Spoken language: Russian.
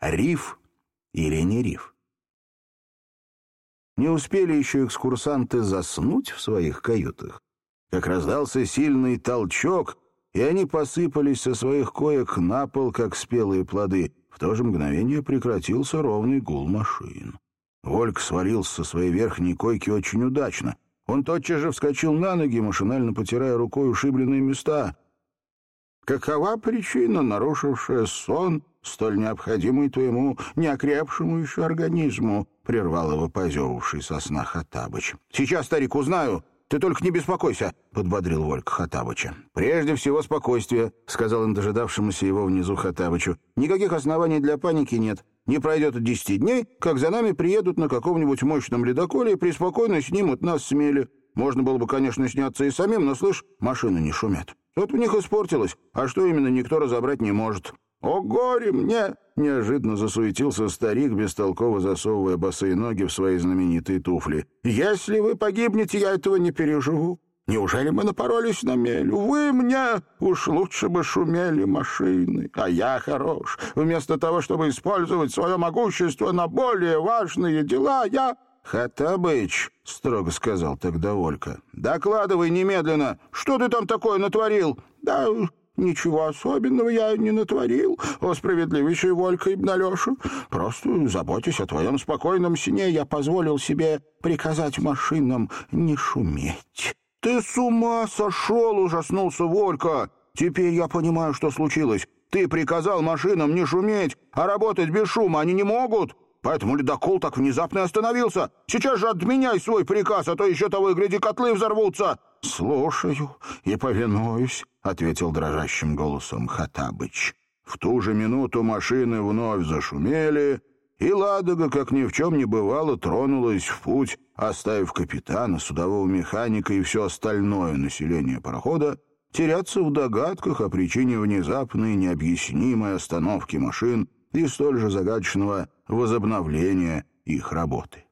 Риф или не риф? Не успели еще экскурсанты заснуть в своих каютах, как раздался сильный толчок, и они посыпались со своих коек на пол, как спелые плоды. В то же мгновение прекратился ровный гул машин. Вольк свалился со своей верхней койки очень удачно. Он тотчас же вскочил на ноги, машинально потирая рукой ушибленные места. «Какова причина, нарушившая сон, столь необходимый твоему неокрепшему еще организму?» — прервал его позевавший со сна Хаттабыч. «Сейчас, старик, узнаю. Ты только не беспокойся», — подбодрил Вольк Хаттабыча. «Прежде всего спокойствие», — сказал он дожидавшемуся его внизу Хаттабычу. «Никаких оснований для паники нет. Не пройдет и десяти дней, как за нами приедут на каком-нибудь мощном ледоколе и преспокойно снимут нас с мели. Можно было бы, конечно, сняться и самим, но, слышь, машины не шумят. Вот у них испортилось, а что именно, никто разобрать не может. «О, горе мне!» — неожиданно засуетился старик, бестолково засовывая босые ноги в свои знаменитые туфли. «Если вы погибнете, я этого не переживу. Неужели мы напоролись на мель? Вы мне уж лучше бы шумели машины. А я хорош. Вместо того, чтобы использовать свое могущество на более важные дела, я...» «Хатабыч», — строго сказал тогда Олька, — «докладывай немедленно. Что ты там такое натворил?» «Да ничего особенного я не натворил, о справедливейший Волька Ибн Алеша. Просто, заботясь о твоем спокойном сне, я позволил себе приказать машинам не шуметь». «Ты с ума сошел!» — ужаснулся Волька. «Теперь я понимаю, что случилось. Ты приказал машинам не шуметь, а работать без шума они не могут. Поэтому ледокол так внезапно остановился. Сейчас же отменяй свой приказ, а то еще того и гляди, котлы взорвутся». «Слушаю и повинуюсь», — ответил дрожащим голосом Хатабыч. В ту же минуту машины вновь зашумели, и Ладога, как ни в чем не бывало, тронулась в путь, оставив капитана, судового механика и все остальное население парохода теряться в догадках о причине внезапной необъяснимой остановки машин и столь же загадочного возобновления их работы.